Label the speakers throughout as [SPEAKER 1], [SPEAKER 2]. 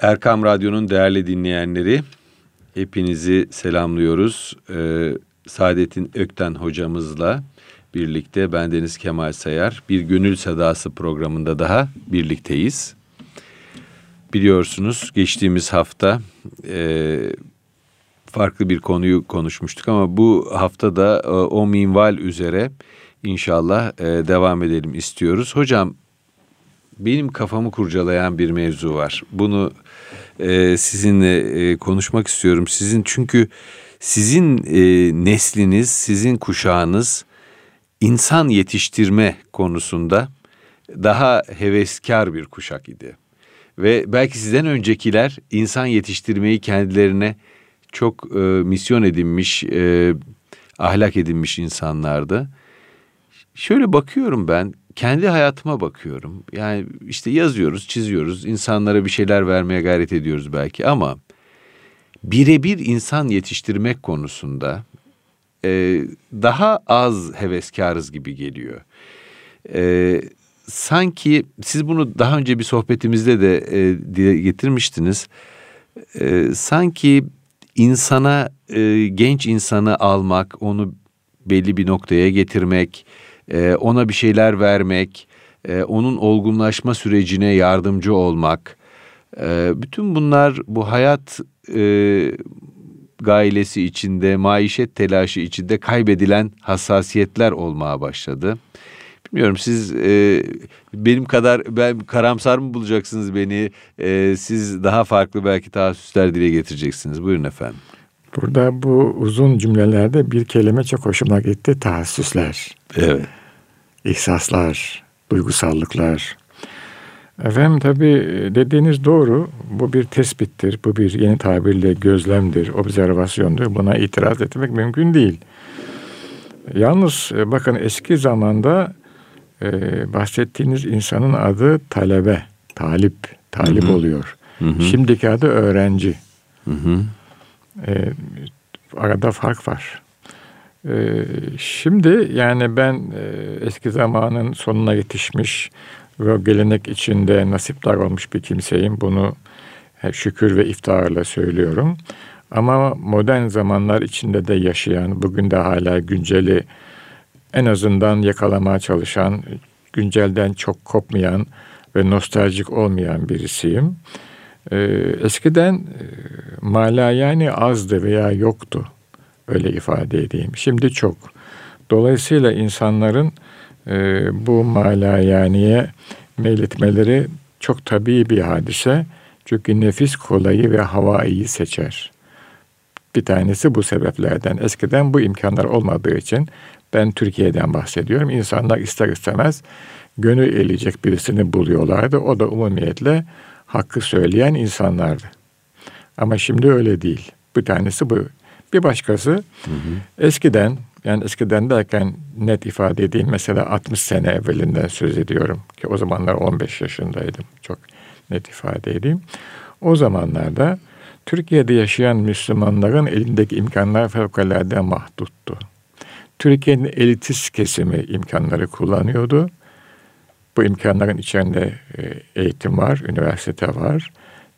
[SPEAKER 1] Erkam Radyo'nun değerli dinleyenleri, hepinizi selamlıyoruz. Ee, Saadet'in Ökten hocamızla birlikte ben Deniz Kemal Sayar bir Gönül Sadası programında daha birlikteyiz. Biliyorsunuz geçtiğimiz hafta e, farklı bir konuyu konuşmuştuk ama bu hafta da e, o minval üzere inşallah e, devam edelim istiyoruz. Hocam benim kafamı kurcalayan bir mevzu var. Bunu e, sizinle e, konuşmak istiyorum. Sizin çünkü sizin e, nesliniz, sizin kuşağınız insan yetiştirme konusunda daha heveskar bir kuşak idi. Ve belki sizden öncekiler insan yetiştirmeyi kendilerine çok e, misyon edinmiş, e, ahlak edinmiş insanlardı. Şöyle bakıyorum ben, kendi hayatıma bakıyorum. Yani işte yazıyoruz, çiziyoruz, insanlara bir şeyler vermeye gayret ediyoruz belki ama birebir insan yetiştirmek konusunda e, daha az heveskarız gibi geliyor. E, sanki siz bunu daha önce bir sohbetimizde de e, dile getirmiştiniz. E, sanki insana, e, genç insanı almak, onu belli bir noktaya getirmek, e, ona bir şeyler vermek, e, onun olgunlaşma sürecine yardımcı olmak, e, bütün bunlar bu hayat e, gailesi içinde, maişet telaşı içinde kaybedilen hassasiyetler olmaya başladı. Bilmiyorum siz e, benim kadar ben karamsar mı bulacaksınız beni? E, siz daha farklı belki tahassüsler dile getireceksiniz. Buyurun efendim.
[SPEAKER 2] Burada bu uzun cümlelerde bir kelime çok hoşuma gitti. Tahassüsler.
[SPEAKER 1] Evet.
[SPEAKER 2] İhsaslar, duygusallıklar. Efendim tabii dediğiniz doğru. Bu bir tespittir. Bu bir yeni tabirle gözlemdir, observasyondur. Buna itiraz etmek mümkün değil. Yalnız e, bakın eski zamanda e, bahsettiğiniz insanın adı talebe, talip, talip hı hı. oluyor. Hı hı. Şimdiki adı öğrenci. Hı hı. E, arada fark var. E, şimdi yani ben e, eski zamanın sonuna yetişmiş ve gelenek içinde nasipler olmuş bir kimseyim. Bunu şükür ve iftiharla söylüyorum. Ama modern zamanlar içinde de yaşayan, bugün de hala günceli en azından yakalamaya çalışan, güncelden çok kopmayan ve nostaljik olmayan birisiyim. Ee, eskiden e, mala yani azdı veya yoktu. Öyle ifade edeyim. Şimdi çok. Dolayısıyla insanların e, bu malayaniye meyletmeleri çok tabii bir hadise. Çünkü nefis kolayı ve havayı seçer. Bir tanesi bu sebeplerden. Eskiden bu imkanlar olmadığı için ben Türkiye'den bahsediyorum. İnsanlar ister istemez gönül eleyecek birisini buluyorlardı. O da umumiyetle hakkı söyleyen insanlardı. Ama şimdi öyle değil. Bir tanesi bu. Bir başkası hı hı. eskiden yani eskiden derken net ifade edeyim mesela 60 sene evvelinden söz ediyorum ki o zamanlar 15 yaşındaydım. Çok net ifade edeyim. O zamanlarda Türkiye'de yaşayan Müslümanların elindeki imkanlar fevkalade mahduttu. Türkiye'nin elitist kesimi imkanları kullanıyordu. Bu imkanların içinde e, eğitim var, üniversite var,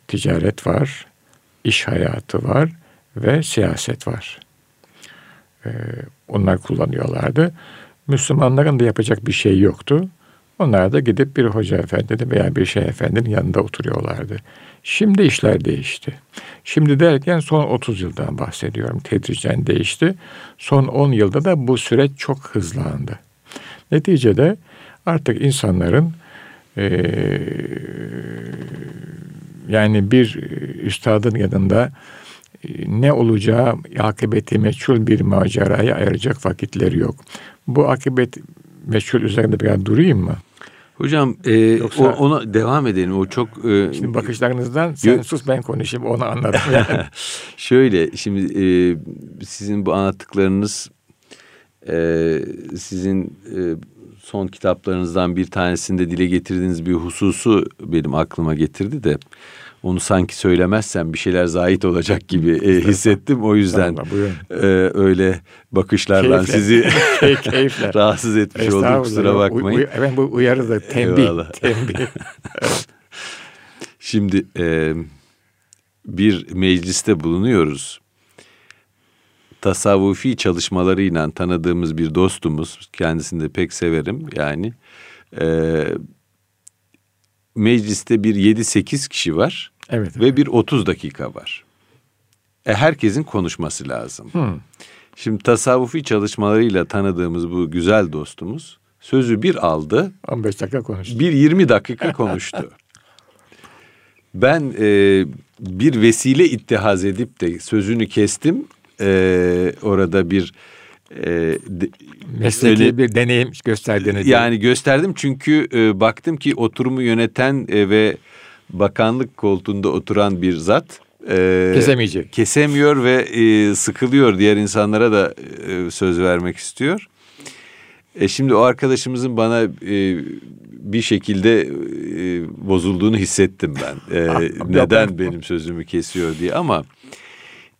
[SPEAKER 2] ticaret var, iş hayatı var ve siyaset var. E, onlar kullanıyorlardı. Müslümanların da yapacak bir şey yoktu. Onlar da gidip bir hoca efendinin veya bir şeyh efendinin yanında oturuyorlardı. Şimdi işler değişti. Şimdi derken son 30 yıldan bahsediyorum. Tedricen değişti. Son 10 yılda da bu süreç çok hızlandı. Neticede artık insanların e, yani bir üstadın yanında ne olacağı akıbeti meçhul bir maceraya ayıracak vakitleri yok. Bu akıbet meçhul üzerinde biraz durayım mı?
[SPEAKER 1] Hocam e, Yoksa, o, ona devam edelim. O çok
[SPEAKER 2] e, şimdi bakışlarınızdan sen yok, sus ben konuşayım onu anladım. Yani.
[SPEAKER 1] Şöyle şimdi e, sizin bu anlattıklarınız e, sizin e, son kitaplarınızdan bir tanesinde dile getirdiğiniz bir hususu benim aklıma getirdi de onu sanki söylemezsem bir şeyler zahit olacak gibi e, hissettim. O yüzden e, öyle bakışlarla keyifle. sizi keyifle. rahatsız etmiş oldum kusura bakmayın. Uy,
[SPEAKER 2] evet bu uyarı da tembih. Eyvallah. tembih.
[SPEAKER 1] Şimdi e, bir mecliste bulunuyoruz. Tasavvufi çalışmalarıyla tanıdığımız bir dostumuz, kendisini de pek severim yani. E, mecliste bir 7-8 kişi var
[SPEAKER 2] Evet.
[SPEAKER 1] ve bir 30 dakika var. E, herkesin konuşması lazım.
[SPEAKER 2] Hmm.
[SPEAKER 1] Şimdi tasavvufi çalışmalarıyla tanıdığımız bu güzel dostumuz sözü bir aldı,
[SPEAKER 2] 15 dakika konuştuk.
[SPEAKER 1] bir 20 dakika konuştu. Ben e, bir vesile ittihaz edip de sözünü kestim. E, orada bir e, de-
[SPEAKER 2] Mesleki
[SPEAKER 1] öyle-
[SPEAKER 2] bir deneyim gösterdiğini.
[SPEAKER 1] yani gösterdim çünkü e, baktım ki oturumu yöneten e, ve bakanlık koltuğunda oturan bir zat e,
[SPEAKER 2] Kesemeyecek.
[SPEAKER 1] kesemiyor ve e, sıkılıyor diğer insanlara da e, söz vermek istiyor. E şimdi o arkadaşımızın bana e, bir şekilde e, bozulduğunu hissettim ben. E, neden benim sözümü kesiyor diye ama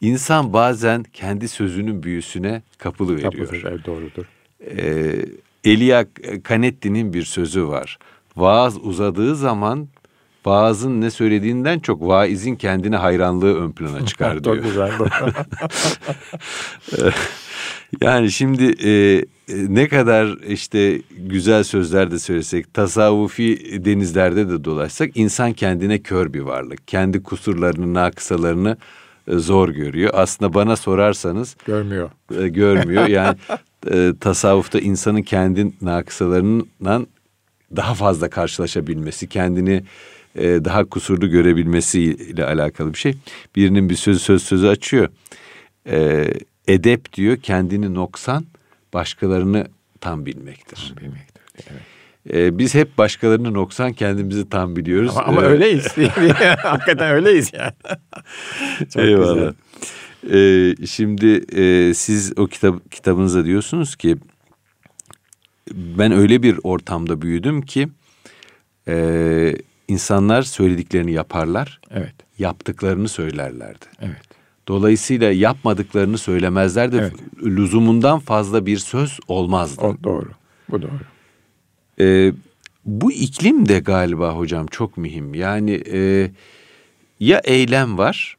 [SPEAKER 1] insan bazen kendi sözünün büyüsüne kapılı veriyor.
[SPEAKER 2] Kapıdır, evet, doğrudur.
[SPEAKER 1] E, Elia Canetti'nin bir sözü var. Vaaz uzadığı zaman vaazın ne söylediğinden çok vaizin kendine hayranlığı ön plana çıkar diyor.
[SPEAKER 2] Çok güzel.
[SPEAKER 1] Yani şimdi e, e, ne kadar işte güzel sözler de söylesek, tasavvufi denizlerde de dolaşsak insan kendine kör bir varlık. Kendi kusurlarını, nakısalarını e, zor görüyor. Aslında bana sorarsanız
[SPEAKER 2] Görmüyor.
[SPEAKER 1] e, görmüyor. Yani e, tasavvufta insanın kendi nakısalarından daha fazla karşılaşabilmesi, kendini e, daha kusurlu görebilmesiyle alakalı bir şey. Birinin bir sözü söz sözü açıyor. E, edep diyor kendini noksan, başkalarını tam bilmektir.
[SPEAKER 2] Bilmektir. Evet.
[SPEAKER 1] E, biz hep başkalarını noksan kendimizi tam biliyoruz.
[SPEAKER 2] Ama, ama
[SPEAKER 1] E,
[SPEAKER 2] öyleyiz. Hakikaten öyleyiz yani. Çok
[SPEAKER 1] Eyvallah.
[SPEAKER 2] güzel.
[SPEAKER 1] Ee, şimdi e, siz o kitap kitabınızda diyorsunuz ki ben öyle bir ortamda büyüdüm ki e, insanlar söylediklerini yaparlar,
[SPEAKER 2] Evet.
[SPEAKER 1] yaptıklarını söylerlerdi.
[SPEAKER 2] Evet.
[SPEAKER 1] Dolayısıyla yapmadıklarını söylemezlerdi.
[SPEAKER 2] Evet.
[SPEAKER 1] Lüzumundan fazla bir söz olmazdı.
[SPEAKER 2] O doğru. Bu doğru.
[SPEAKER 1] Ee, bu iklim de galiba hocam çok mühim. Yani e, ya eylem var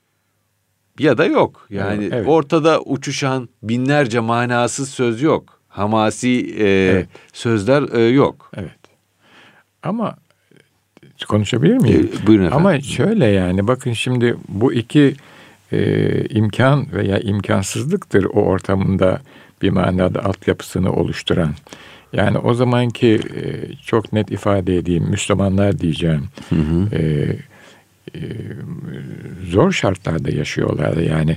[SPEAKER 1] ya da yok. Yani
[SPEAKER 2] Evet.
[SPEAKER 1] ortada uçuşan binlerce manasız söz yok. Hamasi e,
[SPEAKER 2] Evet.
[SPEAKER 1] sözler e, yok.
[SPEAKER 2] Evet. Ama konuşabilir miyim?
[SPEAKER 1] E, buyurun efendim.
[SPEAKER 2] Ama şöyle yani bakın şimdi bu iki e, imkan veya imkansızlıktır o ortamında bir manada altyapısını oluşturan. Yani o zamanki e, çok net ifade edeyim Müslümanlar diyeceğim. E, e, zor şartlarda yaşıyorlardı yani.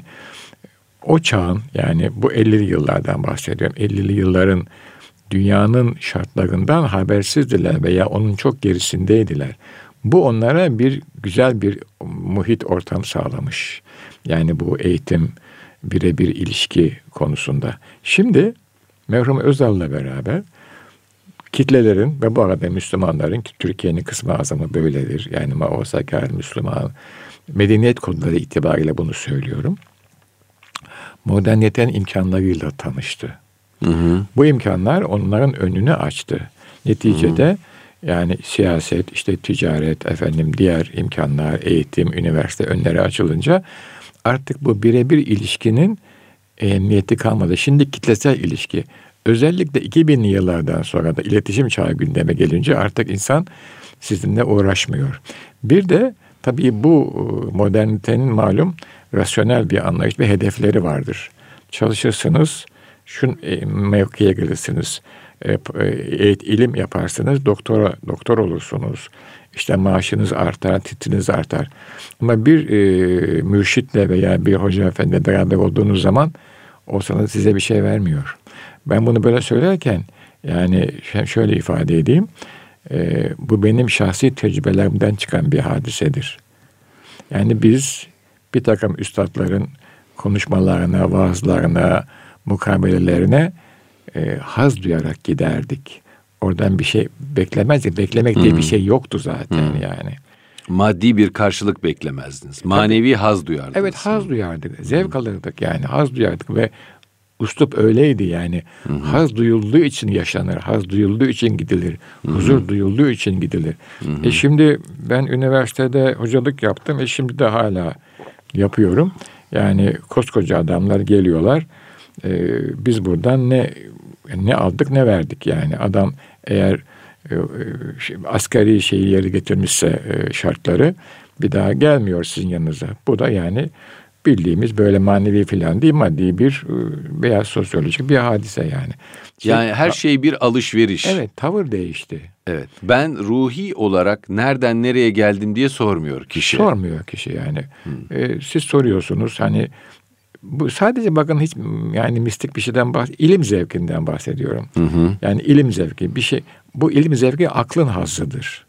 [SPEAKER 2] O çağın yani bu 50'li yıllardan bahsediyorum. 50'li yılların dünyanın şartlarından habersizdiler veya onun çok gerisindeydiler. Bu onlara bir güzel bir muhit ortam sağlamış. Yani bu eğitim birebir ilişki konusunda. Şimdi merhum Özal'la beraber kitlelerin ve bu arada Müslümanların ki Türkiye'nin kısmı azamı böyledir. Yani Mao Sakar, Müslüman, medeniyet konuları itibariyle bunu söylüyorum. Moderniyetin imkanlarıyla tanıştı.
[SPEAKER 1] Hı hı.
[SPEAKER 2] Bu imkanlar onların önünü açtı. Neticede yani siyaset, işte ticaret, efendim diğer imkanlar, eğitim, üniversite önleri açılınca artık bu birebir ilişkinin ehemmiyeti kalmadı. Şimdi kitlesel ilişki. Özellikle 2000'li yıllardan sonra da iletişim çağı gündeme gelince artık insan sizinle uğraşmıyor. Bir de tabii bu e, modernitenin malum rasyonel bir anlayış ve hedefleri vardır. Çalışırsınız, şu e, mevkiye gelirsiniz, e, e, ilim yaparsınız, doktora doktor olursunuz. İşte maaşınız artar, titriniz artar. Ama bir e, mürşitle veya bir hoca efendi beraber olduğunuz zaman o sana size bir şey vermiyor. Ben bunu böyle söylerken yani şöyle ifade edeyim. E, bu benim şahsi tecrübelerimden çıkan bir hadisedir. Yani biz bir takım üstadların konuşmalarına, vaazlarına, mukabelelerine e, haz duyarak giderdik. Oradan bir şey beklemezdik. Beklemek diye bir şey yoktu zaten yani.
[SPEAKER 1] Maddi bir karşılık beklemezdiniz. Manevi haz duyardınız.
[SPEAKER 2] Evet haz duyardık. Zevk alırdık yani haz duyardık ve Uslup öyleydi yani. Hı hı. Haz duyulduğu için yaşanır. Haz duyulduğu için gidilir. Hı hı. Huzur duyulduğu için gidilir. Hı hı. E şimdi ben üniversitede hocalık yaptım. E şimdi de hala yapıyorum. Yani koskoca adamlar geliyorlar. E, biz buradan ne ne aldık ne verdik yani. Adam eğer e, e asgari şeyi yeri getirmişse e, şartları bir daha gelmiyor sizin yanınıza. Bu da yani bildiğimiz böyle manevi filan değil maddi bir e, veya sosyolojik bir hadise yani.
[SPEAKER 1] Şey, yani her şey bir alışveriş.
[SPEAKER 2] Evet tavır değişti.
[SPEAKER 1] Evet ben ruhi olarak nereden nereye geldim diye sormuyor kişi.
[SPEAKER 2] Sormuyor kişi yani. Hmm. Ee, siz soruyorsunuz hani bu sadece bakın hiç yani mistik bir şeyden bahs ilim zevkinden bahsediyorum. Hı hı. Yani ilim zevki bir şey bu ilim zevki aklın hazzıdır.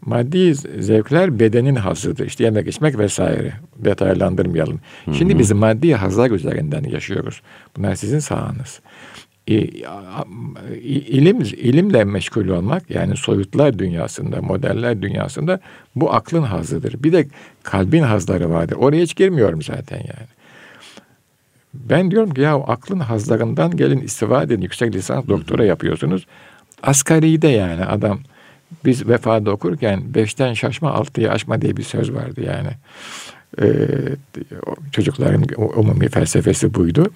[SPEAKER 2] Maddi zevkler bedenin hazıdır. İşte yemek içmek vesaire. Detaylandırmayalım. Hı hı. Şimdi biz maddi hazlar üzerinden yaşıyoruz. Bunlar sizin sahanız. İlim, ilimle meşgul olmak yani soyutlar dünyasında, modeller dünyasında bu aklın hazıdır. Bir de kalbin hazları vardır. Oraya hiç girmiyorum zaten yani. Ben diyorum ki ya aklın hazlarından gelin istifade edin. Yüksek lisans doktora yapıyorsunuz. Asgari de yani adam biz vefada okurken beşten şaşma altıyı aşma diye bir söz vardı yani. Ee, çocukların umumi felsefesi buydu.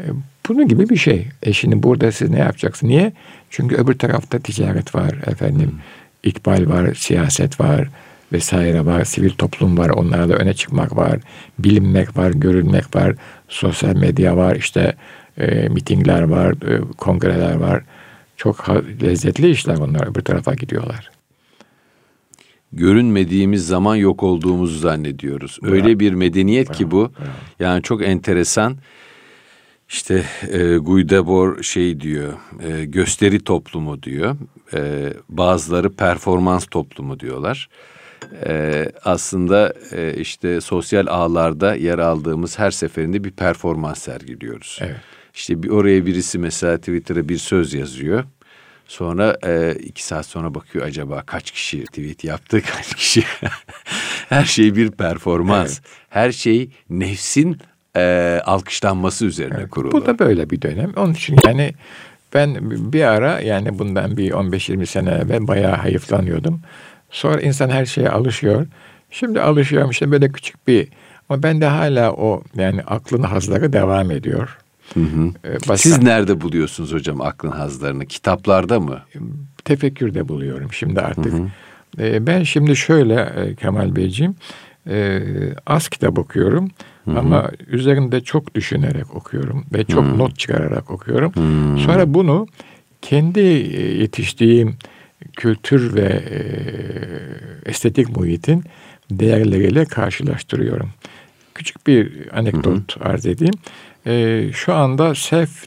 [SPEAKER 2] Ee, bunun gibi bir şey. E şimdi burada siz ne yapacaksınız? Niye? Çünkü öbür tarafta ticaret var efendim. ikbal var, siyaset var vesaire var. Sivil toplum var. Onlarla öne çıkmak var. Bilinmek var, görülmek var. Sosyal medya var. işte e, mitingler var, e, kongreler var. Çok lezzetli işler onlar öbür tarafa gidiyorlar.
[SPEAKER 1] Görünmediğimiz zaman yok olduğumuzu zannediyoruz. Öyle bir medeniyet ki bu. Yani çok enteresan. İşte e, Guy Debord şey diyor, e, gösteri toplumu diyor. E, bazıları performans toplumu diyorlar. E, aslında e, işte sosyal ağlarda yer aldığımız her seferinde bir performans sergiliyoruz. Evet. İşte bir oraya birisi mesela Twitter'a bir söz yazıyor. Sonra e, iki saat sonra bakıyor acaba kaç kişi tweet yaptı, kaç kişi. Her şey bir performans. Evet. Her şey nefsin e, alkışlanması üzerine evet. kurulu.
[SPEAKER 2] Bu da böyle bir dönem. Onun için yani ben bir ara yani bundan bir 15-20 sene evvel bayağı hayıflanıyordum. Sonra insan her şeye alışıyor. Şimdi alışıyorum işte böyle küçük bir ama ben de hala o yani aklın hazları devam ediyor.
[SPEAKER 1] Hı hı. Ee, başka, Siz nerede buluyorsunuz hocam aklın hazlarını? Kitaplarda mı?
[SPEAKER 2] Tefekkürde buluyorum şimdi artık. Hı hı. Ee, ben şimdi şöyle e, Kemal Beyciğim e, az kitap okuyorum hı hı. ama üzerinde çok düşünerek okuyorum ve çok hı. not çıkararak okuyorum. Hı. Sonra bunu kendi e, yetiştiğim kültür ve estetik muhitin değerleriyle karşılaştırıyorum. Küçük bir anekdot hı hı. arz edeyim e, şu anda Self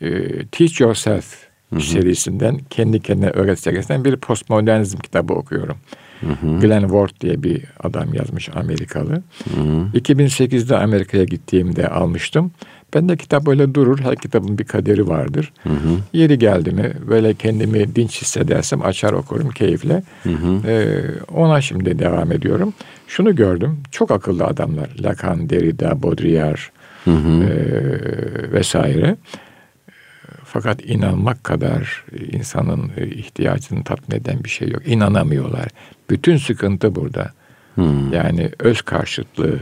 [SPEAKER 2] e, Teach Yourself Hı-hı. serisinden kendi kendine öğret serisinden bir postmodernizm kitabı okuyorum. Hı-hı. Glenn Ward diye bir adam yazmış Amerikalı. Hı-hı. 2008'de Amerika'ya gittiğimde almıştım. Ben de kitap böyle durur. Her kitabın bir kaderi vardır. Hı hı. Yeri geldi mi böyle kendimi dinç hissedersem açar okurum keyifle. Hı hı. Ee, ona şimdi devam ediyorum. Şunu gördüm. Çok akıllı adamlar. Lacan, Derrida, Baudrillard, hı hı. E, vesaire. Fakat inanmak kadar insanın ihtiyacını tatmin eden bir şey yok. İnanamıyorlar. Bütün sıkıntı burada. Hmm. Yani öz karşıtlığı,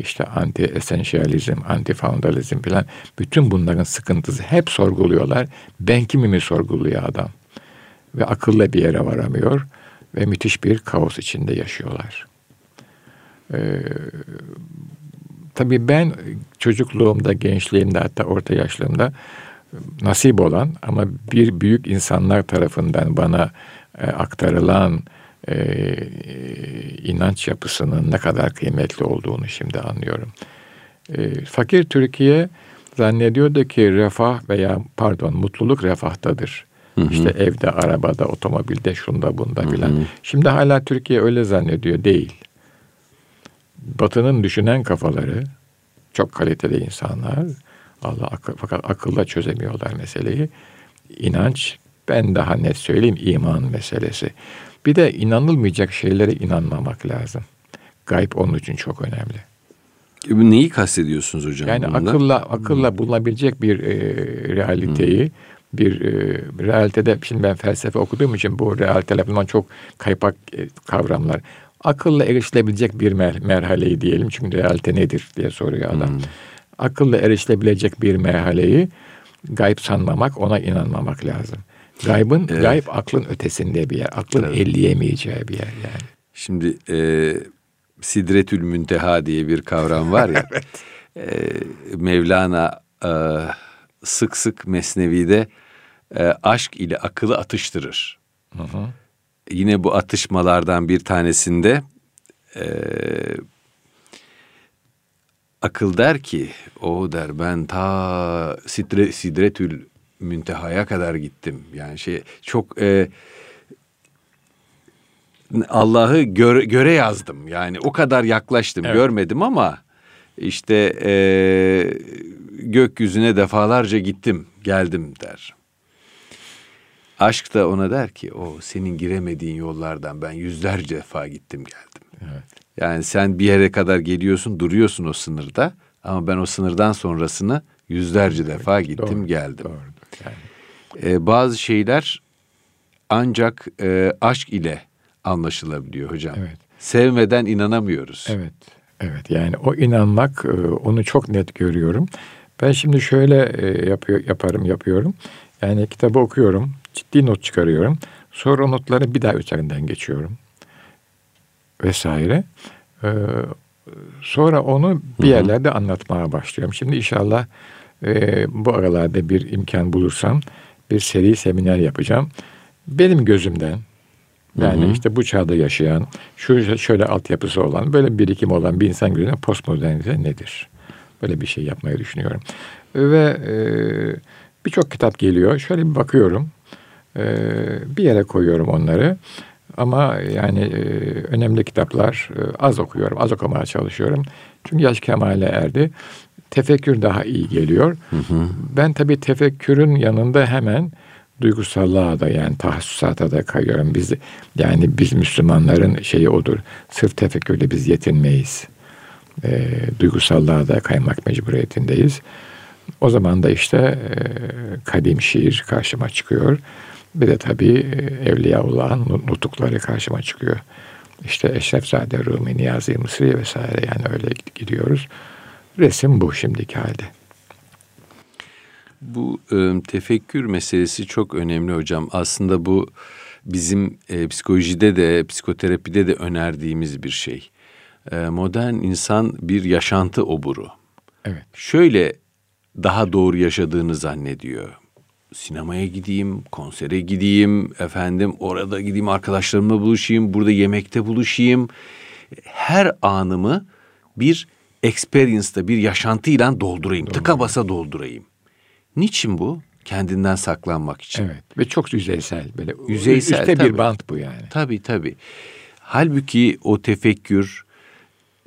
[SPEAKER 2] işte anti esenşiyalizm, anti foundalizm falan bütün bunların sıkıntısı hep sorguluyorlar. Ben kimimi sorguluyor adam. Ve akılla bir yere varamıyor ve müthiş bir kaos içinde yaşıyorlar. Ee, Tabii ben çocukluğumda, gençliğimde hatta orta yaşlığımda nasip olan ama bir büyük insanlar tarafından bana e, aktarılan e, inanç yapısının ne kadar kıymetli olduğunu şimdi anlıyorum. E, fakir Türkiye zannediyordu ki refah veya pardon mutluluk refahtadır. Hı hı. İşte evde, arabada, otomobilde, şunda, bunda filan. Şimdi hala Türkiye öyle zannediyor. Değil. Batı'nın düşünen kafaları çok kaliteli insanlar. Allah ak- fakat akılla çözemiyorlar meseleyi. İnanç ben daha net söyleyeyim iman meselesi. Bir de inanılmayacak şeylere inanmamak lazım. Gayb onun için çok önemli.
[SPEAKER 1] Neyi kastediyorsunuz hocam?
[SPEAKER 2] Yani
[SPEAKER 1] bundan?
[SPEAKER 2] akılla akılla bulunabilecek bir e, realiteyi bir e, realitede şimdi ben felsefe okuduğum için bu realiteler bundan çok kaypak e, kavramlar. Akılla erişilebilecek bir mer- merhaleyi diyelim çünkü realite nedir diye soruyor adam. Akılla erişilebilecek bir merhaleyi gayb sanmamak, ona inanmamak lazım. Gaybın
[SPEAKER 1] Evet.
[SPEAKER 2] gayb aklın ötesinde bir yer. Aklın
[SPEAKER 1] Tabii.
[SPEAKER 2] elleyemeyeceği bir yer yani.
[SPEAKER 1] Şimdi e, Sidretül Münteha diye bir kavram var ya. e, Mevlana e, sık sık Mesnevi'de e, aşk ile akılı atıştırır. Yine bu atışmalardan bir tanesinde e, akıl der ki o der ben ta Sidre, Sidretül Münteha'ya kadar gittim. Yani şey çok e, Allah'ı göre, göre yazdım. Yani o kadar yaklaştım.
[SPEAKER 2] Evet.
[SPEAKER 1] Görmedim ama işte eee, gökyüzüne defalarca gittim, geldim der. Aşk da ona der ki o senin giremediğin yollardan ben yüzlerce defa gittim geldim.
[SPEAKER 2] Evet.
[SPEAKER 1] Yani sen bir yere kadar geliyorsun, duruyorsun o sınırda ama ben o sınırdan sonrasını yüzlerce defa gittim,
[SPEAKER 2] Doğru,
[SPEAKER 1] geldim.
[SPEAKER 2] Doğrudur. Yani.
[SPEAKER 1] Ee, bazı şeyler ancak e, aşk ile anlaşılabiliyor hocam.
[SPEAKER 2] Evet.
[SPEAKER 1] Sevmeden inanamıyoruz.
[SPEAKER 2] Evet. Evet yani o inanmak e, onu çok net görüyorum. Ben şimdi şöyle e, yapıyor yaparım yapıyorum. Yani kitabı okuyorum, ciddi not çıkarıyorum. Sonra notları bir daha üzerinden geçiyorum. Vesaire. Ee, sonra onu bir yerlerde anlatmaya başlıyorum. Şimdi inşallah e, bu aralarda bir imkan bulursam bir seri seminer yapacağım. Benim gözümden yani işte bu çağda yaşayan, şu şöyle altyapısı olan, böyle bir birikim olan bir insan gözünden postmodernite nedir? Böyle bir şey yapmayı düşünüyorum. Ve e, birçok kitap geliyor. Şöyle bir bakıyorum. E, bir yere koyuyorum onları. Ama yani e, önemli kitaplar e, az okuyorum. Az okumaya çalışıyorum. Çünkü yaş kemale erdi. Tefekkür daha iyi geliyor. Ben tabii tefekkürün yanında hemen duygusallığa da yani tahassusata da kayıyorum. Biz yani biz Müslümanların şeyi odur. Sırf tefekkürle biz yetinmeyiz. E, duygusallığa da kaymak mecburiyetindeyiz. O zaman da işte e, kadim şiir karşıma çıkıyor. Bir de tabii e, Evliyaullah'ın nu- nutukları karşıma çıkıyor. İşte Eşrefzade Rumi, Niyazi Mısri vesaire yani öyle gidiyoruz. Resim bu şimdiki halde.
[SPEAKER 1] Bu e, tefekkür meselesi çok önemli hocam. Aslında bu bizim e, psikolojide de psikoterapide de önerdiğimiz bir şey. E, modern insan bir yaşantı oburu.
[SPEAKER 2] Evet.
[SPEAKER 1] Şöyle daha doğru yaşadığını zannediyor. Sinemaya gideyim, konsere gideyim, efendim orada gideyim arkadaşlarımla buluşayım, burada yemekte buluşayım. Her anımı bir experience'da, bir yaşantıyla doldurayım, tıka basa doldurayım. Niçin bu? Kendinden saklanmak için.
[SPEAKER 2] Evet. Ve çok yüzeysel böyle.
[SPEAKER 1] Yüzeysel, tabii.
[SPEAKER 2] bir bant bu yani.
[SPEAKER 1] Tabii tabii. Halbuki o tefekkür,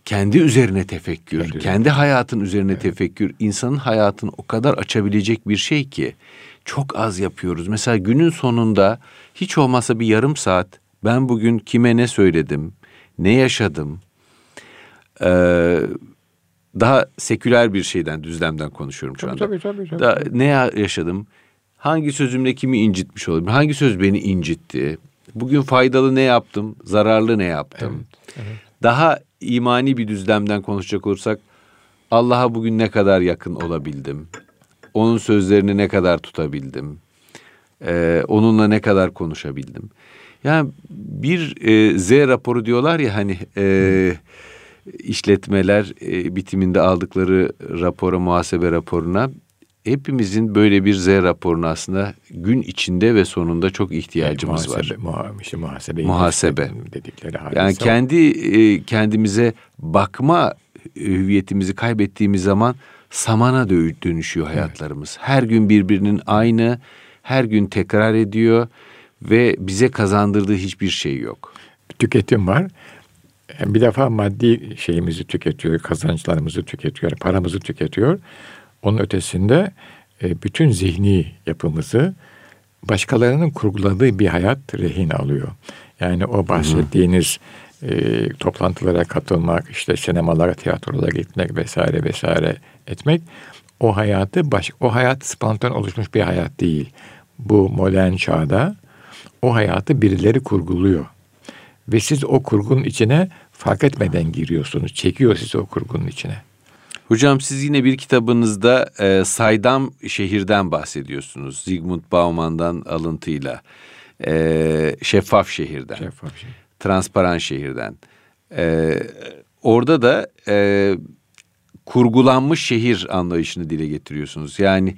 [SPEAKER 1] kendi üzerine tefekkür,
[SPEAKER 2] Kendi
[SPEAKER 1] kendi, hayatın üzerine tefekkür, insanın hayatını o kadar açabilecek bir şey ki çok az yapıyoruz. Mesela günün sonunda hiç olmazsa bir yarım saat ben bugün kime ne söyledim, ne yaşadım, ee, daha seküler bir şeyden, düzlemden konuşuyorum şu anda.
[SPEAKER 2] tabii, tabii, tabii.
[SPEAKER 1] Da, ne ya- yaşadım? Hangi sözümle kimi incitmiş olabilirim? Hangi söz beni incitti? Bugün faydalı ne yaptım? Zararlı ne yaptım? Daha imani bir düzlemden konuşacak olursak Allah'a bugün ne kadar yakın olabildim? Onun sözlerini ne kadar tutabildim? Ee, onunla ne kadar konuşabildim? Yani bir e, Z raporu diyorlar ya hani e, işletmeler e, bitiminde aldıkları rapora, muhasebe raporuna hepimizin böyle bir Z raporuna aslında gün içinde ve sonunda çok ihtiyacımız var.
[SPEAKER 2] muhasebe, Muha, işte muhasebe.
[SPEAKER 1] Muhasebe.
[SPEAKER 2] Dedikleri hadise
[SPEAKER 1] Yani kendi e, kendimize bakma hüviyetimizi kaybettiğimiz zaman samana dö- dönüşüyor hayatlarımız. Her gün birbirinin aynı, her gün tekrar ediyor ve bize kazandırdığı hiçbir şey yok.
[SPEAKER 2] tüketim var. Bir defa maddi şeyimizi tüketiyor, kazançlarımızı tüketiyor, paramızı tüketiyor. Onun ötesinde e, bütün zihni yapımızı başkalarının kurguladığı bir hayat rehin alıyor. Yani o bahsettiğiniz e, toplantılara katılmak, işte sinemalara, tiyatrolara gitmek vesaire vesaire etmek o hayatı baş, o hayat spontan oluşmuş bir hayat değil. Bu modern çağda o hayatı birileri kurguluyor. Ve siz o kurgunun içine fark etmeden giriyorsunuz. Çekiyor sizi o kurgunun içine.
[SPEAKER 1] Hocam siz yine bir kitabınızda e, saydam şehirden bahsediyorsunuz. Zygmunt Bauman'dan alıntıyla. E, şeffaf şehirden.
[SPEAKER 2] Şeffaf şehir.
[SPEAKER 1] Transparan şehirden. E, orada da e, kurgulanmış şehir anlayışını dile getiriyorsunuz. Yani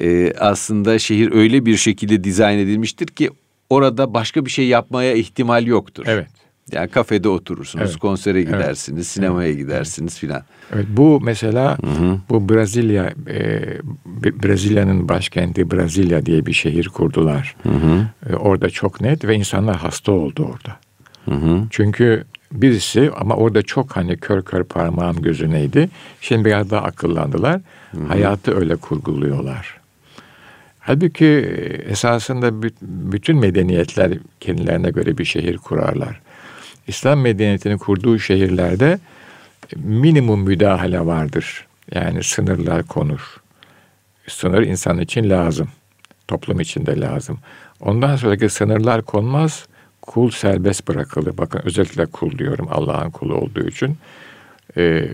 [SPEAKER 1] e, aslında şehir öyle bir şekilde dizayn edilmiştir ki orada başka bir şey yapmaya ihtimal yoktur.
[SPEAKER 2] Evet.
[SPEAKER 1] Yani kafede oturursunuz,
[SPEAKER 2] Evet.
[SPEAKER 1] konsere gidersiniz,
[SPEAKER 2] Evet.
[SPEAKER 1] sinemaya
[SPEAKER 2] Evet.
[SPEAKER 1] gidersiniz filan.
[SPEAKER 2] Evet, bu mesela
[SPEAKER 1] Hı hı.
[SPEAKER 2] bu Brezilya e, Brezilya'nın başkenti Brezilya diye bir şehir kurdular.
[SPEAKER 1] Hı hı.
[SPEAKER 2] E, orada çok net ve insanlar hasta oldu orada.
[SPEAKER 1] Hı hı.
[SPEAKER 2] Çünkü birisi ama orada çok hani kör kör parmağım gözüneydi. Şimdi biraz daha akıllandılar. Hayatı öyle kurguluyorlar. Halbuki e, esasında bü- bütün medeniyetler kendilerine göre bir şehir kurarlar. İslam medeniyetinin kurduğu şehirlerde minimum müdahale vardır. Yani sınırlar konur. Sınır insan için lazım. Toplum için de lazım. Ondan sonraki sınırlar konmaz. Kul serbest bırakılır. Bakın özellikle kul diyorum Allah'ın kulu olduğu için. Ee, e,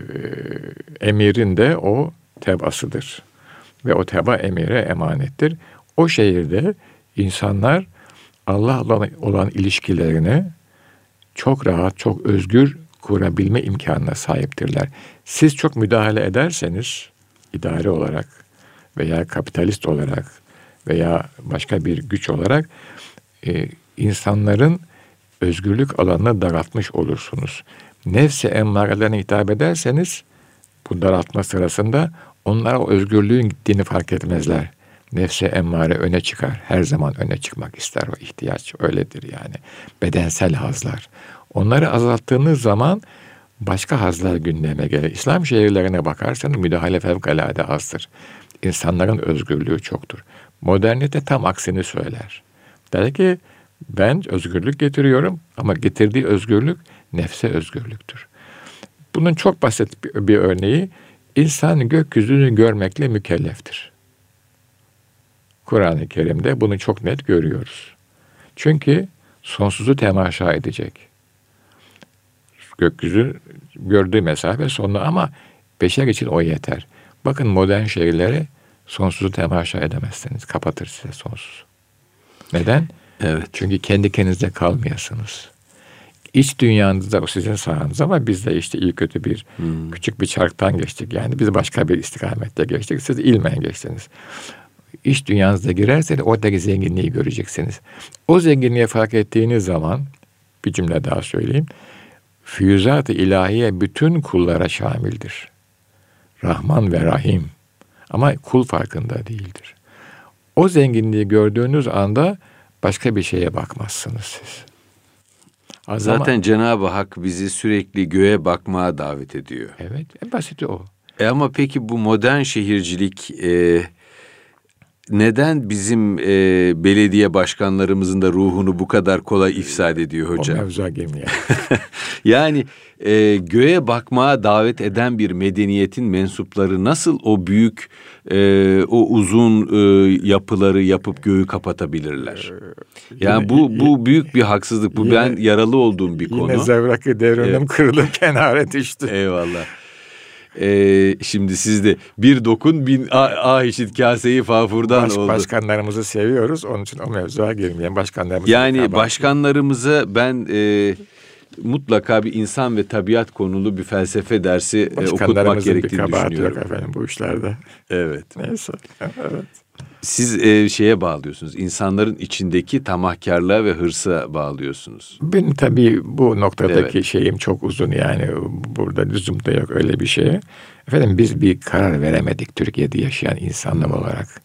[SPEAKER 2] emirin de o tebasıdır. Ve o teba emire emanettir. O şehirde insanlar Allah'la olan, ilişkilerini çok rahat, çok özgür kurabilme imkanına sahiptirler. Siz çok müdahale ederseniz idare olarak veya kapitalist olarak veya başka bir güç olarak e, insanların özgürlük alanını daraltmış olursunuz. Nefse emmarelerine hitap ederseniz bu daraltma sırasında onlar o özgürlüğün gittiğini fark etmezler. Nefse emmare öne çıkar. Her zaman öne çıkmak ister o ihtiyaç. Öyledir yani. Bedensel hazlar. Onları azalttığınız zaman başka hazlar gündeme gelir. İslam şehirlerine bakarsanız müdahale fevkalade azdır. İnsanların özgürlüğü çoktur. Modernite tam aksini söyler. Der ki ben özgürlük getiriyorum ama getirdiği özgürlük nefse özgürlüktür. Bunun çok basit bir, örneği insan gökyüzünü görmekle mükelleftir. Kur'an-ı Kerim'de bunu çok net görüyoruz. Çünkü sonsuzu temaşa edecek. Gökyüzü gördüğü mesafe sonlu ama beşer için o yeter. Bakın modern şehirlere sonsuzu temaşa edemezsiniz. Kapatır size sonsuz. Neden?
[SPEAKER 1] Evet.
[SPEAKER 2] Çünkü kendi kendinize kalmayasınız. İç dünyanızda o sizin sahanız ama biz de işte iyi kötü bir
[SPEAKER 1] Hmm.
[SPEAKER 2] küçük bir çarktan geçtik. Yani biz başka bir istikamette geçtik. Siz ilmen geçtiniz. İç dünyanızda girerseniz oradaki zenginliği göreceksiniz. O zenginliği fark ettiğiniz zaman bir cümle daha söyleyeyim. Füyüzat-ı ilahiye bütün kullara şamildir. Rahman ve Rahim. Ama kul farkında değildir. O zenginliği gördüğünüz anda başka bir şeye bakmazsınız siz. Az ama-
[SPEAKER 1] Zaten Cenab-ı Hak bizi sürekli göğe bakmaya davet ediyor.
[SPEAKER 2] evet en basiti o.
[SPEAKER 1] E ama peki bu modern şehircilik e, neden bizim e, belediye başkanlarımızın da ruhunu bu kadar kolay ifsad ediyor
[SPEAKER 2] O
[SPEAKER 1] hocam?
[SPEAKER 2] mevzuya girmeyelim.
[SPEAKER 1] Yani e, göğe bakmaya davet eden bir medeniyetin mensupları nasıl o büyük, e, o uzun e, yapıları yapıp göğü kapatabilirler? Yani
[SPEAKER 2] Yine-
[SPEAKER 1] bu bu büyük bir haksızlık. Bu
[SPEAKER 2] yine-
[SPEAKER 1] ben yaralı olduğum bir
[SPEAKER 2] Yine
[SPEAKER 1] konu.
[SPEAKER 2] zevrakı devrinim kırılıp kenara düştü.
[SPEAKER 1] Eyvallah. Ee, şimdi siz de bir dokun bin ah, ah işit kaseyi fafurdan
[SPEAKER 2] Baş-
[SPEAKER 1] oldu.
[SPEAKER 2] başkanlarımızı seviyoruz. Onun için o mevzuya girmeyen başkanlarımız.
[SPEAKER 1] Yani başkanlarımıza ben e, mutlaka bir insan ve tabiat konulu bir felsefe dersi e, okutmak
[SPEAKER 2] başkanlarımızın
[SPEAKER 1] gerektiğini düşünüyorum.
[SPEAKER 2] efendim bu işlerde.
[SPEAKER 1] Evet.
[SPEAKER 2] Neyse. Evet.
[SPEAKER 1] Siz e, şeye bağlıyorsunuz. İnsanların içindeki tamahkarlığa ve hırsa bağlıyorsunuz.
[SPEAKER 2] Benim tabii bu noktadaki
[SPEAKER 1] Evet.
[SPEAKER 2] şeyim çok uzun yani burada lüzum da yok öyle bir şeye. Efendim biz bir karar veremedik Türkiye'de yaşayan insanlar olarak.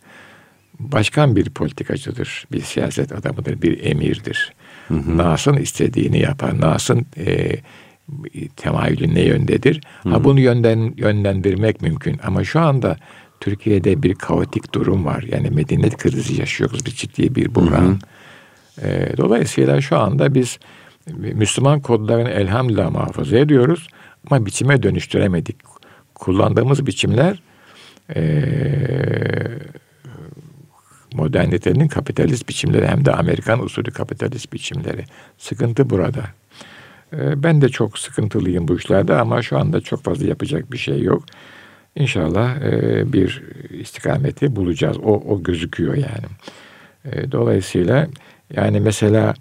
[SPEAKER 2] Başkan bir politikacıdır, bir siyaset adamıdır, bir emirdir. Nas'ın istediğini yapar. Nas'ın e, temayülü ne yöndedir? Ha bunu yönden, yönlendirmek mümkün. Ama şu anda Türkiye'de bir kaotik durum var. Yani medeniyet krizi yaşıyoruz. Bir ciddi bir buhran. E, dolayısıyla şu anda biz Müslüman kodlarını elhamdülillah muhafaza ediyoruz ama biçime dönüştüremedik. Kullandığımız biçimler ee, modernitenin kapitalist biçimleri hem de Amerikan usulü kapitalist biçimleri. Sıkıntı burada. Ee, ben de çok sıkıntılıyım bu işlerde ama şu anda çok fazla yapacak bir şey yok. İnşallah e, bir istikameti bulacağız. O, o gözüküyor yani. E, dolayısıyla yani mesela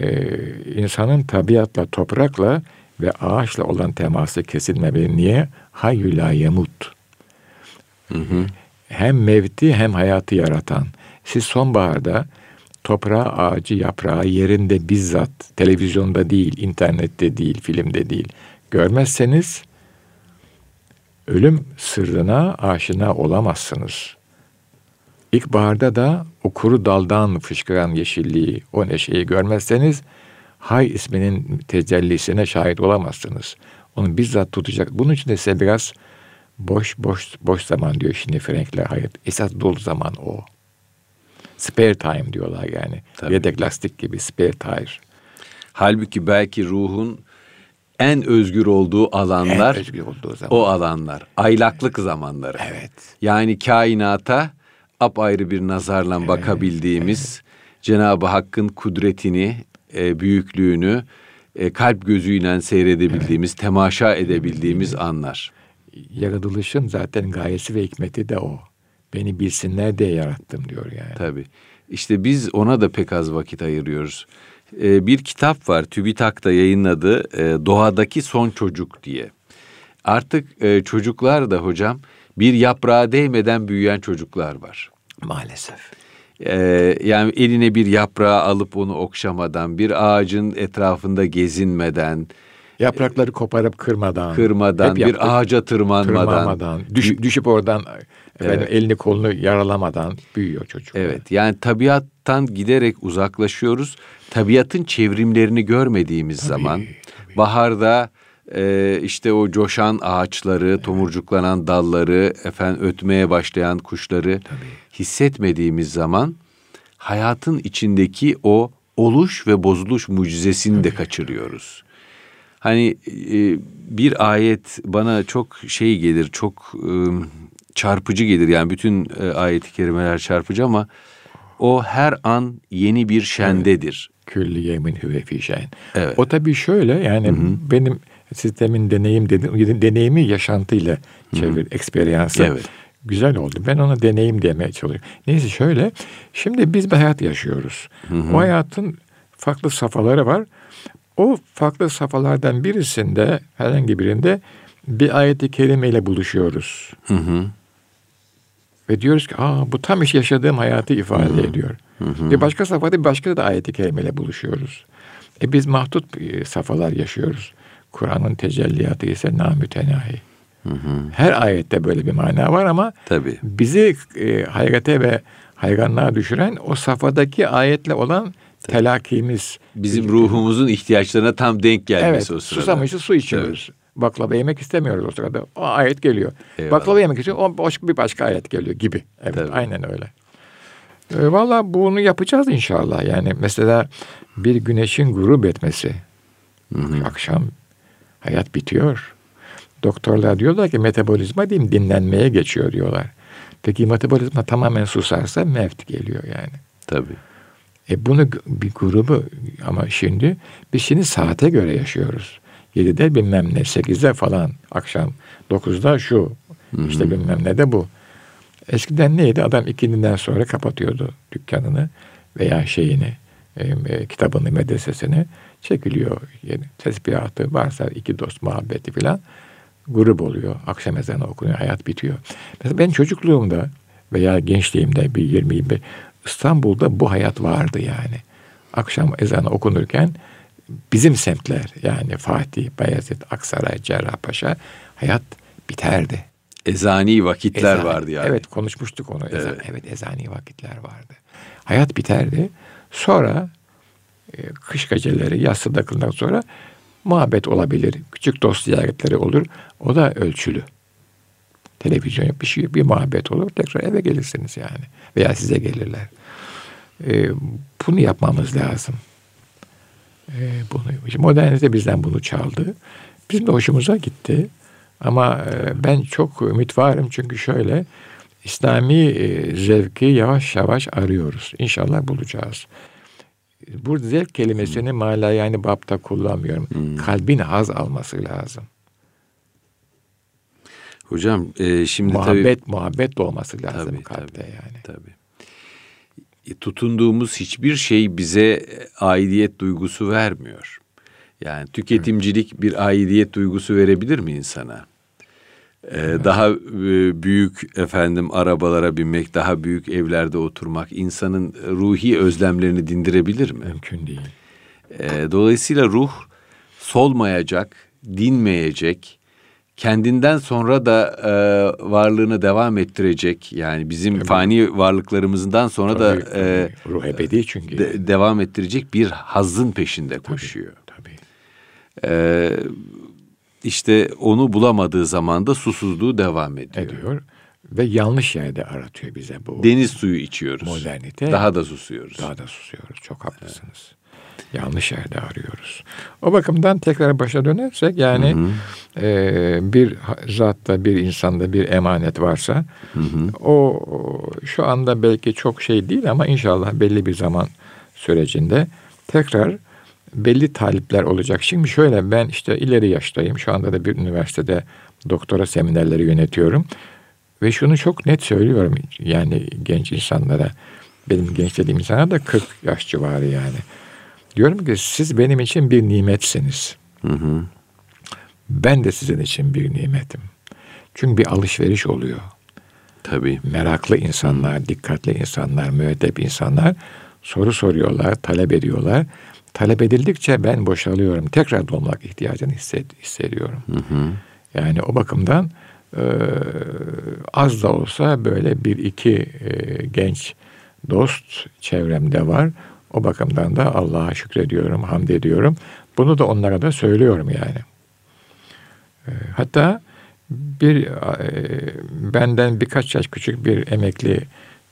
[SPEAKER 2] e, insanın tabiatla, toprakla ve ağaçla olan teması kesilmemeli. Niye? Hayyü la yemut. Hı hı. Hem mevti hem hayatı yaratan. Siz sonbaharda toprağı, ağacı, yaprağı yerinde bizzat, televizyonda değil, internette değil, filmde değil görmezseniz ölüm sırrına aşina olamazsınız. İlkbaharda da o kuru daldan fışkıran yeşilliği, o neşeyi görmezseniz Hay isminin tecellisine şahit olamazsınız. Onu bizzat tutacak. Bunun için de size biraz boş boş boş zaman diyor şimdi Frankler hayat. Esas dolu zaman o. Spare time diyorlar yani. Tabii. Yedek lastik gibi spare tire.
[SPEAKER 1] Halbuki belki ruhun en özgür olduğu alanlar en
[SPEAKER 2] özgür olduğu zaman.
[SPEAKER 1] o alanlar. Aylaklık zamanları.
[SPEAKER 2] Evet.
[SPEAKER 1] Yani kainata apayrı bir nazarla evet. bakabildiğimiz evet. Cenab-ı Hakk'ın kudretini, e, büyüklüğünü e, kalp gözüyle seyredebildiğimiz, evet. temaşa edebildiğimiz evet. anlar.
[SPEAKER 2] Yaratılışın zaten gayesi ve hikmeti de o. Beni bilsinler diye yarattım diyor yani.
[SPEAKER 1] Tabii. İşte biz ona da pek az vakit ayırıyoruz. Ee, bir kitap var TÜBİTAK'ta yayınladı e, Doğadaki Son Çocuk diye. Artık e, çocuklar da hocam bir yaprağa değmeden büyüyen çocuklar var.
[SPEAKER 2] Maalesef.
[SPEAKER 1] Ee, yani eline bir yaprağı alıp onu okşamadan, bir ağacın etrafında gezinmeden,
[SPEAKER 2] yaprakları koparıp kırmadan,
[SPEAKER 1] kırmadan, bir ağaca tırmanmadan, tırmanmadan
[SPEAKER 2] düşüp düşüp oradan efendim, evet. elini kolunu yaralamadan büyüyor çocuk.
[SPEAKER 1] Evet. Yani tabiattan giderek uzaklaşıyoruz. Tabiatın çevrimlerini görmediğimiz tabii, zaman tabii. baharda e, işte o coşan ağaçları, evet. tomurcuklanan dalları, efendim ötmeye başlayan kuşları tabii. hissetmediğimiz zaman hayatın içindeki o oluş ve bozuluş mucizesini tabii. de kaçırıyoruz. Hani e, bir ayet bana çok şey gelir, çok e, çarpıcı gelir. Yani bütün e, ayet-i kerimeler çarpıcı ama o her an yeni bir şendedir.
[SPEAKER 2] Külli yemin hüve fi. Evet. O tabii şöyle yani Hı-hı. benim sistemin deneyim dedim deneyimi yaşantıyla çevir, eksperyansı. Evet. Güzel oldu. Ben ona deneyim demeye çalışıyorum. Neyse şöyle. Şimdi biz bir hayat yaşıyoruz. Hı hı. O hayatın farklı safhaları var. O farklı safhalardan birisinde herhangi birinde bir ayeti kerimeyle buluşuyoruz. Hı hı. Ve diyoruz ki Aa, bu tam iş yaşadığım hayatı ifade Hı-hı. ediyor. Hı-hı. Ve başka safhada başka da ayeti kerimeyle buluşuyoruz. E biz mahdut safhalar yaşıyoruz. Kur'an'ın tecelliyatı ise namütenahi. Hı Her ayette böyle bir mana var ama Tabii. bizi e, hayrete ve hayranlığa düşüren o safhadaki ayetle olan telakimiz.
[SPEAKER 1] Bizim ruhumuzun ihtiyaçlarına tam denk gelmesi
[SPEAKER 2] evet,
[SPEAKER 1] o sırada.
[SPEAKER 2] Susamışız su içiyoruz. Baklava yemek istemiyoruz o sırada. O ayet geliyor. Eyvallah. Baklava yemek için o başka bir başka ayet geliyor gibi. Evet Tabii. aynen öyle. E, Valla bunu yapacağız inşallah. Yani mesela bir güneşin grup etmesi. Hı-hı. Akşam hayat bitiyor. Doktorlar diyorlar ki metabolizma diyeyim dinlenmeye geçiyor diyorlar. Peki metabolizma tamamen susarsa mevt geliyor yani.
[SPEAKER 1] Tabii.
[SPEAKER 2] E bunu bir grubu ama şimdi biz şimdi saate göre yaşıyoruz. 7'de bilmem ne, 8'de falan akşam 9'da şu Hı-hı. işte bilmem ne de bu. Eskiden neydi? Adam ikindinden sonra kapatıyordu dükkanını veya şeyini, e, e, kitabını, medresesini çekiliyor. Yani tesbihatı varsa iki dost muhabbeti filan grup oluyor. Akşam ezanı okunuyor, hayat bitiyor. Mesela ben çocukluğumda veya gençliğimde bir 20-25 İstanbul'da bu hayat vardı yani. Akşam ezanı okunurken bizim semtler yani Fatih, Bayezid, Aksaray, Cerrahpaşa hayat biterdi.
[SPEAKER 1] Ezani vakitler ezani, vardı yani.
[SPEAKER 2] Evet konuşmuştuk onu. Evet. evet ezani vakitler vardı. Hayat biterdi. Sonra e, kış geceleri yassı takıldıktan sonra muhabbet olabilir. Küçük dost ziyaretleri olur. O da ölçülü. Televizyon bir şey bir muhabbet olur. Tekrar eve gelirsiniz yani. Veya size gelirler. E, bunu yapmamız lazım. E, bunu, modernite bizden bunu çaldı. Bizim de hoşumuza gitti. Ama e, ben çok ümit varım çünkü şöyle İslami e, zevki yavaş yavaş arıyoruz. İnşallah bulacağız. Bu zevk kelimesini hmm. mala yani bapta kullanmıyorum. Hmm. Kalbin haz alması lazım.
[SPEAKER 1] Hocam e, şimdi
[SPEAKER 2] muhabbet
[SPEAKER 1] tabii,
[SPEAKER 2] muhabbet olması lazım tabii, kalpte
[SPEAKER 1] tabii,
[SPEAKER 2] yani.
[SPEAKER 1] Tabii. E, tutunduğumuz hiçbir şey bize aidiyet duygusu vermiyor. Yani tüketimcilik bir aidiyet duygusu verebilir mi insana? Ee, daha e, büyük efendim arabalara binmek, daha büyük evlerde oturmak insanın ruhi özlemlerini dindirebilir mi?
[SPEAKER 2] Mümkün değil.
[SPEAKER 1] Ee, dolayısıyla ruh solmayacak, dinmeyecek, kendinden sonra da e, varlığını devam ettirecek. Yani bizim tabii. fani varlıklarımızdan sonra tabii, da tabii.
[SPEAKER 2] E, ruh ebedi çünkü
[SPEAKER 1] de, devam ettirecek bir hazın peşinde tabii, koşuyor.
[SPEAKER 2] Tabii.
[SPEAKER 1] Ee, işte onu bulamadığı zaman da susuzluğu devam ediyor.
[SPEAKER 2] Ediyor ve yanlış yerde aratıyor bize bu.
[SPEAKER 1] Deniz suyu içiyoruz.
[SPEAKER 2] Modernite.
[SPEAKER 1] Daha da susuyoruz.
[SPEAKER 2] Daha da susuyoruz. Çok haklısınız. Evet. Yanlış yerde arıyoruz. O bakımdan tekrar başa dönersek yani hı hı. E, bir zatta bir insanda bir emanet varsa hı hı. o şu anda belki çok şey değil ama inşallah belli bir zaman sürecinde tekrar belli talipler olacak. Şimdi şöyle ben işte ileri yaştayım. Şu anda da bir üniversitede doktora seminerleri yönetiyorum. Ve şunu çok net söylüyorum yani genç insanlara. Benim genç dediğim insana da 40 yaş civarı yani. Diyorum ki siz benim için bir nimetsiniz. Hı hı. Ben de sizin için bir nimetim. Çünkü bir alışveriş oluyor.
[SPEAKER 1] Tabii.
[SPEAKER 2] Meraklı insanlar, dikkatli insanlar, müeddep insanlar soru soruyorlar, talep ediyorlar talep edildikçe ben boşalıyorum. Tekrar dolmak ihtiyacını hisset, hissediyorum. Hı hı. Yani o bakımdan e, az da olsa böyle bir iki e, genç dost çevremde var. O bakımdan da Allah'a şükrediyorum, hamd ediyorum. Bunu da onlara da söylüyorum yani. E, hatta bir e, benden birkaç yaş küçük bir emekli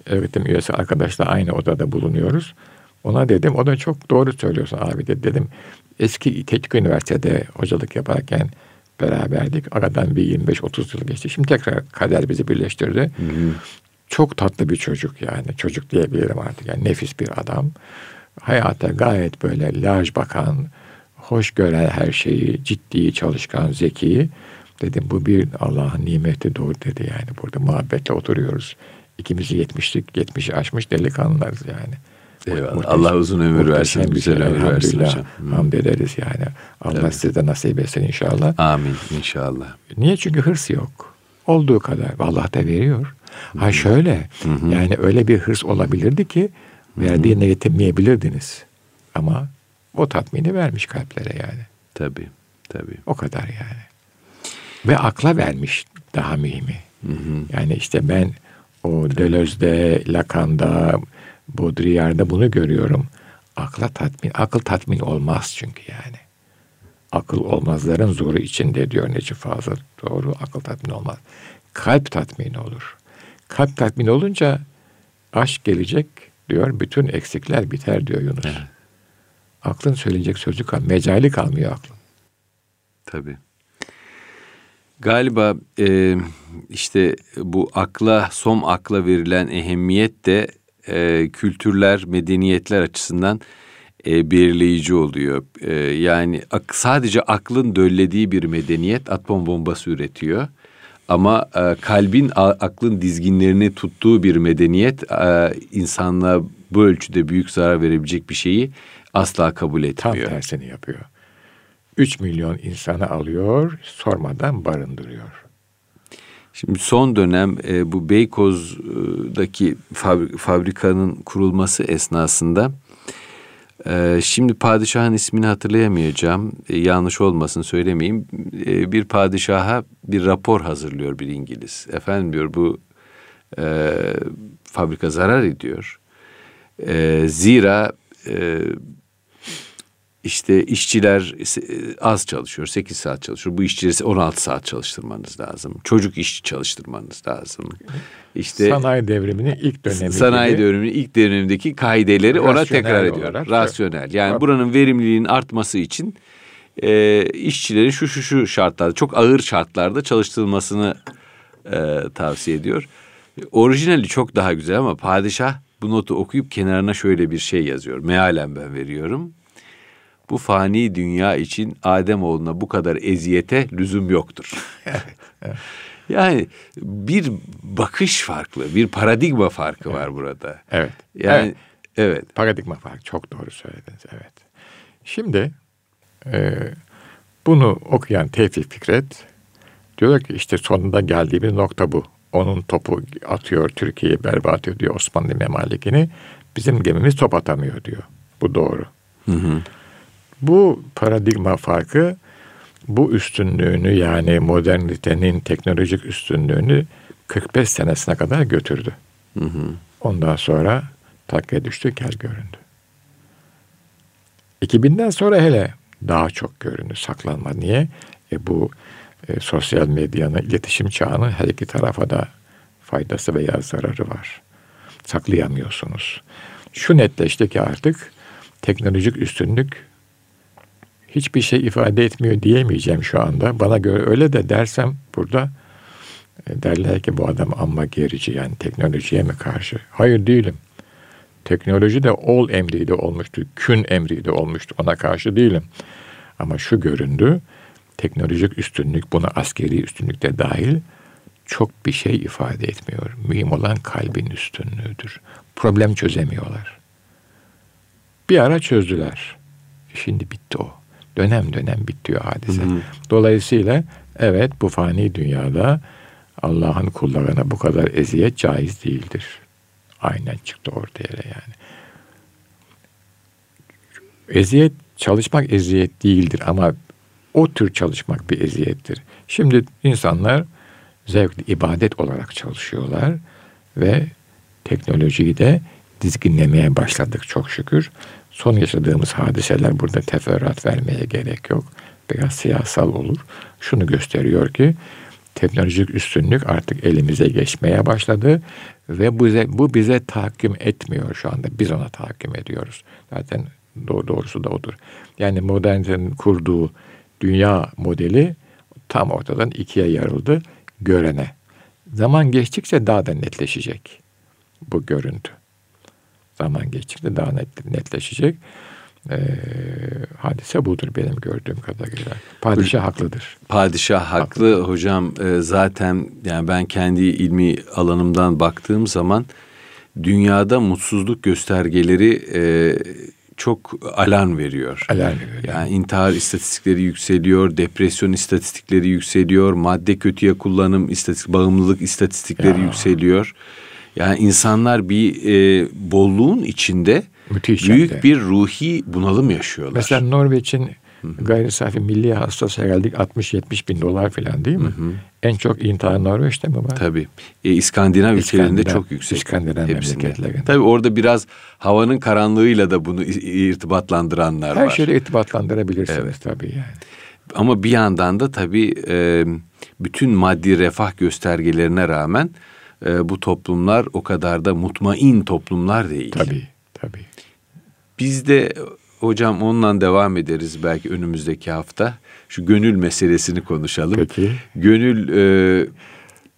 [SPEAKER 2] öğretim üyesi arkadaşla aynı odada bulunuyoruz. Ona dedim, o da çok doğru söylüyorsun abi de dedim. Eski teknik üniversitede hocalık yaparken beraberdik. Aradan bir 25-30 yıl geçti. Şimdi tekrar kader bizi birleştirdi. Hı hı. Çok tatlı bir çocuk yani. Çocuk diyebilirim artık. Yani nefis bir adam. Hayata gayet böyle large bakan, hoş gören her şeyi, ciddi, çalışkan, zeki. Dedim bu bir Allah'ın nimeti doğru dedi yani. Burada muhabbetle oturuyoruz. İkimizi yetmişlik, yetmişi aşmış delikanlılarız yani.
[SPEAKER 1] Eyvallah. Allah uzun ömür versin, güzel ömür versin hocam.
[SPEAKER 2] Hmm. Hamd ederiz yani. Allah Tabii. size de nasip etsin inşallah.
[SPEAKER 1] Amin inşallah.
[SPEAKER 2] Niye? Çünkü hırs yok. Olduğu kadar. Allah da veriyor. Ha şöyle, hı yani öyle bir hırs olabilirdi ki verdiğine yetinmeyebilirdiniz. Ama o tatmini vermiş kalplere yani.
[SPEAKER 1] Tabii, tabii.
[SPEAKER 2] O kadar yani. Ve akla vermiş daha mühimi. Hı hı. Yani işte ben o Deleuze'de, Lacan'da, Baudrillard'da bunu görüyorum. Akla tatmin, akıl tatmin olmaz çünkü yani. Akıl olmazların zoru içinde diyor Necip Fazıl. Doğru, akıl tatmin olmaz. Kalp tatmin olur. Kalp tatmin olunca aşk gelecek diyor. Bütün eksikler biter diyor Yunus. Evet. Aklın söyleyecek sözü kal, mecali kalmıyor aklın.
[SPEAKER 1] Tabii. Galiba e, işte bu akla, som akla verilen ehemmiyet de e, kültürler, medeniyetler açısından e, belirleyici oluyor. E, yani ak, sadece aklın döllediği bir medeniyet atom bombası üretiyor. Ama e, kalbin, a, aklın dizginlerini tuttuğu bir medeniyet e, insanlığa bu ölçüde büyük zarar verebilecek bir şeyi asla kabul etmiyor.
[SPEAKER 2] Tam tersini yapıyor. 3 milyon insanı alıyor, sormadan barındırıyor.
[SPEAKER 1] Şimdi son dönem e, bu Beykoz'daki fabrikanın kurulması esnasında e, şimdi padişahın ismini hatırlayamayacağım. E, yanlış olmasın söylemeyeyim. E, bir padişaha bir rapor hazırlıyor bir İngiliz. Efendim diyor bu e, fabrika zarar ediyor. E, zira e, işte işçiler az çalışıyor, 8 saat çalışıyor. Bu işçileri 16 saat çalıştırmanız lazım. Çocuk işçi çalıştırmanız lazım.
[SPEAKER 2] İşte sanayi devriminin ilk dönemi.
[SPEAKER 1] Sanayi gibi, devriminin ilk dönemindeki kaideleri ona tekrar ediyor. Olarak, rasyonel. Yani evet. buranın verimliliğinin artması için e, işçilerin şu şu şu şartlarda, çok ağır şartlarda çalıştırılmasını e, tavsiye ediyor. Orijinali çok daha güzel ama padişah bu notu okuyup kenarına şöyle bir şey yazıyor. Mealen ben veriyorum. Bu fani dünya için Adem oğluna bu kadar eziyete lüzum yoktur. Yani bir bakış farklı, bir paradigma farkı evet. var burada.
[SPEAKER 2] Evet.
[SPEAKER 1] Yani evet.
[SPEAKER 2] evet. Paradigma farkı çok doğru söylediniz. Evet. Şimdi e, bunu okuyan Tevfik Fikret diyor ki işte sonunda geldiği bir nokta bu. Onun topu atıyor, Türkiye'yi berbat ediyor Osmanlı memalikini. Bizim gemimiz top atamıyor diyor. Bu doğru. Hı hı. Bu paradigma farkı bu üstünlüğünü yani modernitenin teknolojik üstünlüğünü 45 senesine kadar götürdü. Hı hı. Ondan sonra takke düştü, kel göründü. 2000'den sonra hele daha çok göründü saklanma. Niye? E bu e, sosyal medyanın, iletişim çağının her iki tarafa da faydası veya zararı var. Saklayamıyorsunuz. Şu netleşti ki artık teknolojik üstünlük hiçbir şey ifade etmiyor diyemeyeceğim şu anda. Bana göre öyle de dersem burada e, derler ki bu adam amma gerici yani teknolojiye mi karşı? Hayır değilim. Teknoloji de ol emriyle olmuştu, kün emriyle olmuştu. Ona karşı değilim. Ama şu göründü, teknolojik üstünlük, buna askeri üstünlük de dahil çok bir şey ifade etmiyor. Mühim olan kalbin üstünlüğüdür. Problem çözemiyorlar. Bir ara çözdüler. Şimdi bitti o. Dönem dönem bitiyor hadise. Hı hı. Dolayısıyla evet bu fani dünyada Allah'ın kullarına bu kadar eziyet caiz değildir. Aynen çıktı ortaya yani. Eziyet, çalışmak eziyet değildir ama o tür çalışmak bir eziyettir. Şimdi insanlar zevkli ibadet olarak çalışıyorlar ve teknolojiyi de dizginlemeye başladık çok şükür. Son yaşadığımız hadiseler burada teferruat vermeye gerek yok. Biraz siyasal olur. Şunu gösteriyor ki teknolojik üstünlük artık elimize geçmeye başladı ve bize, bu bize tahakküm etmiyor şu anda. Biz ona tahakküm ediyoruz. Zaten doğrusu da odur. Yani modernitenin kurduğu dünya modeli tam ortadan ikiye yarıldı görene. Zaman geçtikçe daha da netleşecek bu görüntü. Zaman geçtikçe daha net, netleşecek. Ee, hadise budur benim gördüğüm kadarıyla. Padişah haklıdır.
[SPEAKER 1] Padişah haklı, haklı. hocam. E, zaten yani ben kendi ilmi alanımdan baktığım zaman dünyada mutsuzluk göstergeleri e, çok alarm veriyor.
[SPEAKER 2] Alarm veriyor.
[SPEAKER 1] Yani intihar istatistikleri yükseliyor, depresyon istatistikleri yükseliyor, madde kötüye kullanım istatistik, bağımlılık istatistikleri ya. yükseliyor. Yani insanlar bir e, bolluğun içinde Müthiş büyük yani. bir ruhi bunalım yaşıyorlar.
[SPEAKER 2] Mesela Norveç'in gayri safi milli hastası herhalde 60-70 bin dolar falan değil mi? Hı hı. En çok intihar Norveç'te mi var?
[SPEAKER 1] Tabii. E, İskandinav, ülkelerinde çok yüksek.
[SPEAKER 2] İskandinav memleketlerinde.
[SPEAKER 1] Tabii orada biraz havanın karanlığıyla da bunu irtibatlandıranlar
[SPEAKER 2] Her
[SPEAKER 1] var.
[SPEAKER 2] Her şeyle irtibatlandırabilirsiniz evet. tabii yani.
[SPEAKER 1] Ama bir yandan da tabii e, bütün maddi refah göstergelerine rağmen e, bu toplumlar o kadar da mutmain toplumlar değil.
[SPEAKER 2] Tabii, tabii.
[SPEAKER 1] Biz de hocam onunla devam ederiz belki önümüzdeki hafta. Şu gönül meselesini konuşalım.
[SPEAKER 2] Peki.
[SPEAKER 1] Gönül e,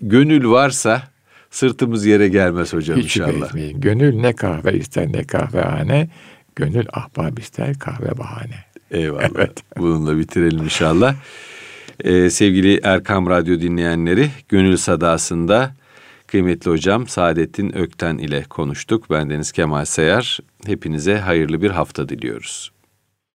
[SPEAKER 1] gönül varsa sırtımız yere gelmez hocam Hiç inşallah. Etmeyin.
[SPEAKER 2] Gönül ne kahve ister ne kahvehane. Gönül ahbab ister kahve bahane.
[SPEAKER 1] Eyvallah. Evet. Bununla bitirelim inşallah. Ee, sevgili Erkam Radyo dinleyenleri, Gönül Sadası'nda Kıymetli hocam Saadettin Ökten ile konuştuk. Ben Deniz Kemal Seyar. Hepinize hayırlı bir hafta diliyoruz.